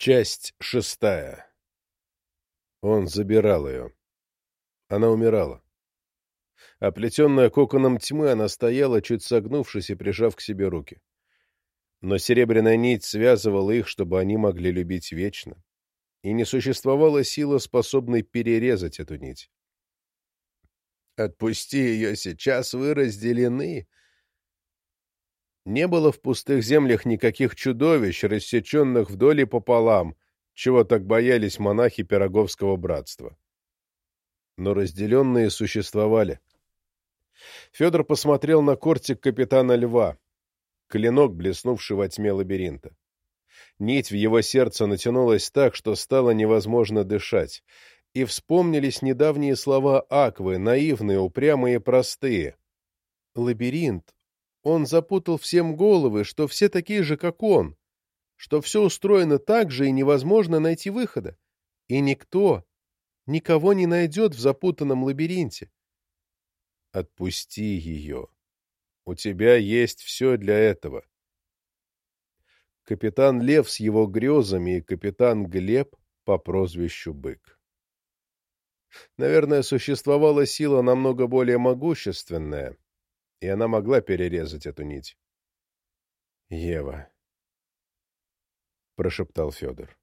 Часть шестая. Он забирал ее. Она умирала. Оплетенная коконом тьмы, она стояла, чуть согнувшись и прижав к себе руки. Но серебряная нить связывала их, чтобы они могли любить вечно. И не существовала сила, способной перерезать эту нить. «Отпусти ее, сейчас вы разделены», не было в пустых землях никаких чудовищ, рассеченных вдоль и пополам, чего так боялись монахи Пироговского братства. Но разделенные существовали. Федор посмотрел на кортик капитана Льва, клинок, блеснувший во тьме лабиринта. Нить в его сердце натянулась так, что стало невозможно дышать, и вспомнились недавние слова Аквы, наивные, упрямые и простые. Лабиринт, он запутал всем головы, что все такие же, как он, что все устроено так же и невозможно найти выхода. И никто, никого не найдет в запутанном лабиринте. Отпусти ее. У тебя есть все для этого. Капитан Лев с его грезами и капитан Глеб по прозвищу Бык. Наверное, существовала сила намного более могущественная, и она могла перерезать эту нить. «Ева», — прошептал Федор.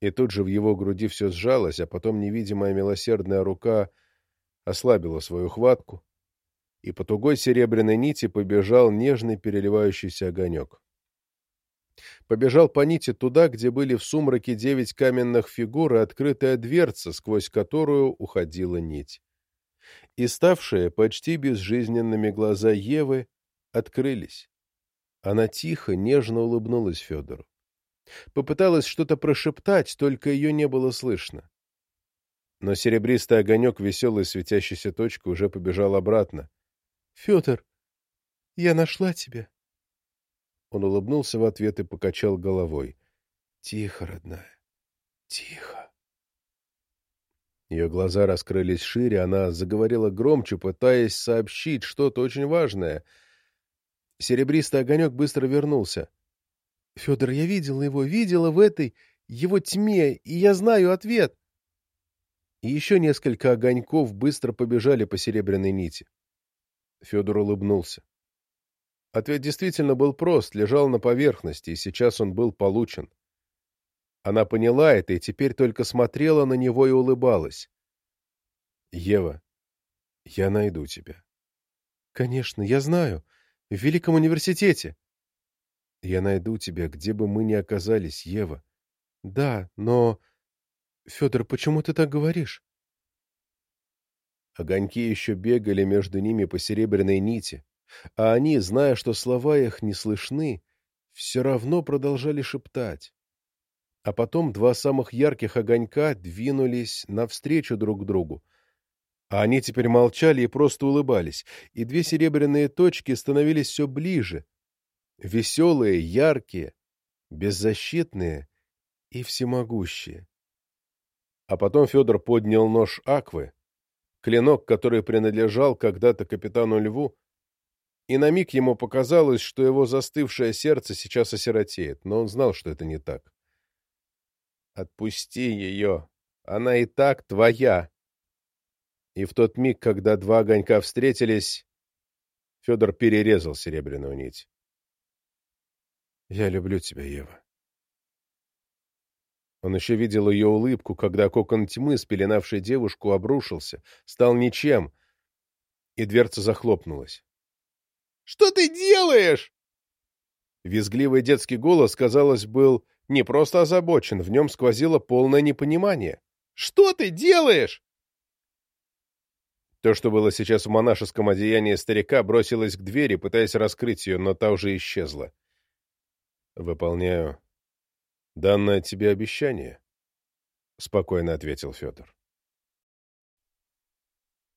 И тут же в его груди все сжалось, а потом невидимая милосердная рука ослабила свою хватку, и по тугой серебряной нити побежал нежный переливающийся огонек. Побежал по нити туда, где были в сумраке девять каменных фигур и открытая дверца, сквозь которую уходила нить и ставшие почти безжизненными глаза Евы открылись. Она тихо, нежно улыбнулась Федору. Попыталась что-то прошептать, только ее не было слышно. Но серебристый огонек веселой светящейся точки уже побежал обратно. — Федор, я нашла тебя. Он улыбнулся в ответ и покачал головой. — Тихо, родная, тихо. Ее глаза раскрылись шире, она заговорила громче, пытаясь сообщить что-то очень важное. Серебристый огонек быстро вернулся. — Федор, я видела его, видела в этой, его тьме, и я знаю ответ. И еще несколько огоньков быстро побежали по серебряной нити. Федор улыбнулся. Ответ действительно был прост, лежал на поверхности, и сейчас он был получен. Она поняла это и теперь только смотрела на него и улыбалась. «Ева, я найду тебя». «Конечно, я знаю. В Великом университете». «Я найду тебя, где бы мы ни оказались, Ева». «Да, но...» «Федор, почему ты так говоришь?» Огоньки еще бегали между ними по серебряной нити, а они, зная, что слова их не слышны, все равно продолжали шептать а потом два самых ярких огонька двинулись навстречу друг другу. А они теперь молчали и просто улыбались, и две серебряные точки становились все ближе. Веселые, яркие, беззащитные и всемогущие. А потом Федор поднял нож Аквы, клинок, который принадлежал когда-то капитану Льву, и на миг ему показалось, что его застывшее сердце сейчас осиротеет, но он знал, что это не так. Отпусти ее. Она и так твоя. И в тот миг, когда два огонька встретились, Федор перерезал серебряную нить. «Я люблю тебя, Ева». Он еще видел ее улыбку, когда кокон тьмы, спеленавший девушку, обрушился, стал ничем, и дверца захлопнулась. «Что ты делаешь?» Визгливый детский голос, казалось, был не просто озабочен, в нем сквозило полное непонимание. «Что ты делаешь?» То, что было сейчас в монашеском одеянии старика, бросилось к двери, пытаясь раскрыть ее, но та уже исчезла. «Выполняю данное тебе обещание», — спокойно ответил Федор.